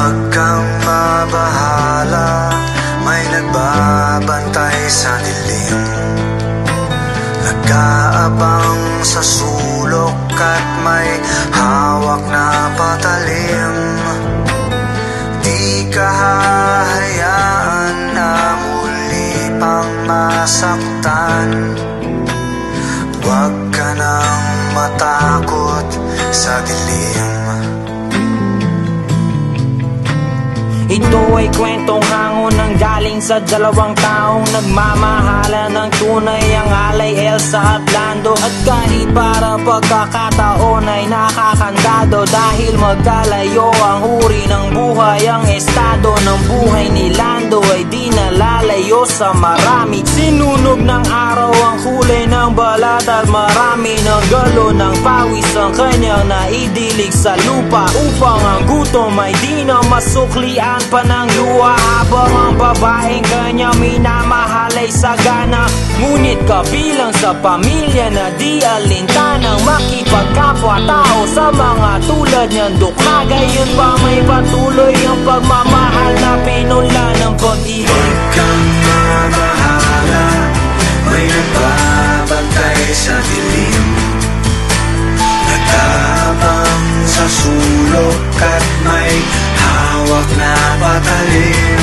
Huwag kang mabahala May nagbabantay sa dilim. Nag-aabang sa sulok At may hawak na patalim. Di ka hahayaan na muli pang masaktan. Huwag ka nang matakot sa dilim Ito ay kwentong hango ng galing sa dalawang taong nagmamahala ng tunay ang alay Elsa at Lando. At kahit para pagkakataon ay nakakandado Dahil magkalayo ang uri ng buhay Ang estado ng buhay ni Lando ay di nalalayo sa marami. Sinunog ng araw ang kulay ng balat At marami ng galo ng pawis ang kanyang naidilig sa lupa Upang ang gutom ay di na masuklian pa ng luha. Habang ang babaeng kanya minamahal ay sagana Ngunit kabilang sa pamilya na di alintanang makipagkapwa-tao sa mga tulad niyan dukha Gayon pa may patuloy ang pagmamahal na pinula ng pag-ibig? Huwag kang mabahala May nagbabantay sa dilim. Nagtabang sa sulok at may hawak na patalim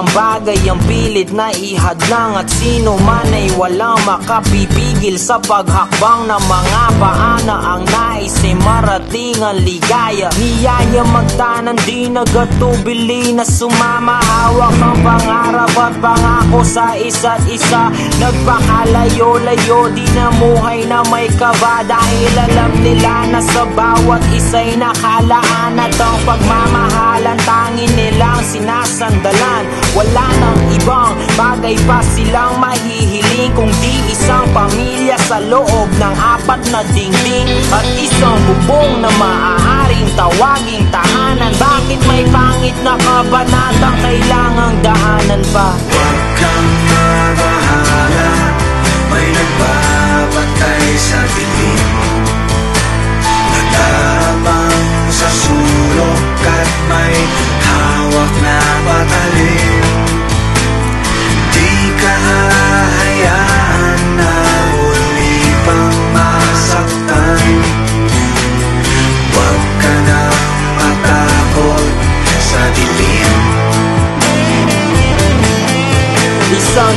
mang bagay ang pilit na ihadlang At sino man ay walang makapipigil Sa paghakbang ng mga paana Ang nais ay marating ang ligaya. Niyaya magtanan di nagatubili Na sumama. Hawak ang pangarap at pangako sa isa't isa. Nagpakalayo-layo di namuhay na may kaba. Dahil alam nila na sa bawat isa'y nakalaan. At ang pagmamahalan tangin nilang sinasandalan Wala nang ibang bagay pa silang mahihiling Kung di isang pamilya sa loob ng apat na dingding At isang bubong na maaaring tawaging tahanan Bakit may pangit na kabanatang kailangang daanan pa?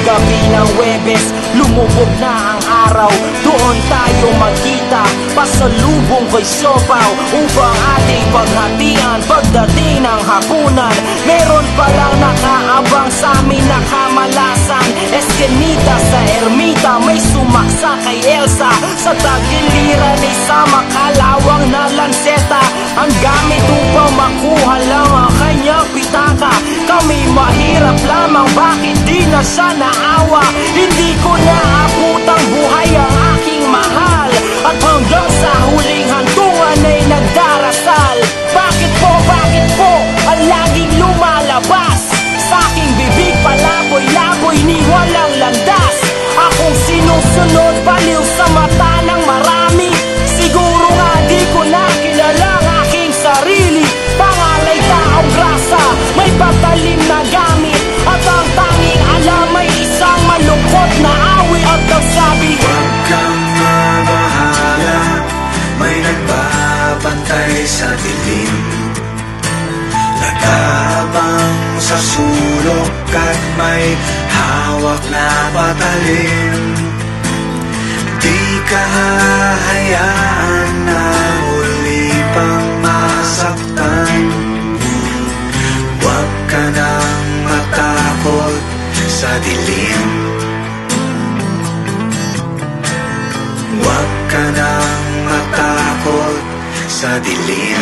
Gabi ng Webes, lumubog na ang araw. Doon tayo magkita, pasalubong kay Siopaw Upang ating paghatian. Pagdating ng hapunan Meron palang nakaabang sa amin na kamalasan. Eskenita sa ermita, may sumaksa kay Elsa. Sa tagiliran isa makalawang na lanseta Ang gamit upang mahirap lamang, bakit di na siya naawa? Hindi ko buhay ang aking nagbabantay sa dilim Nagabang sa sulok At may hawak na patalim. Di ka hahayaan na uli pang masaktan. Huwag ka nang matakot sa dilim Huwag ka